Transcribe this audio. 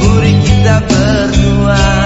Buri kita berdua.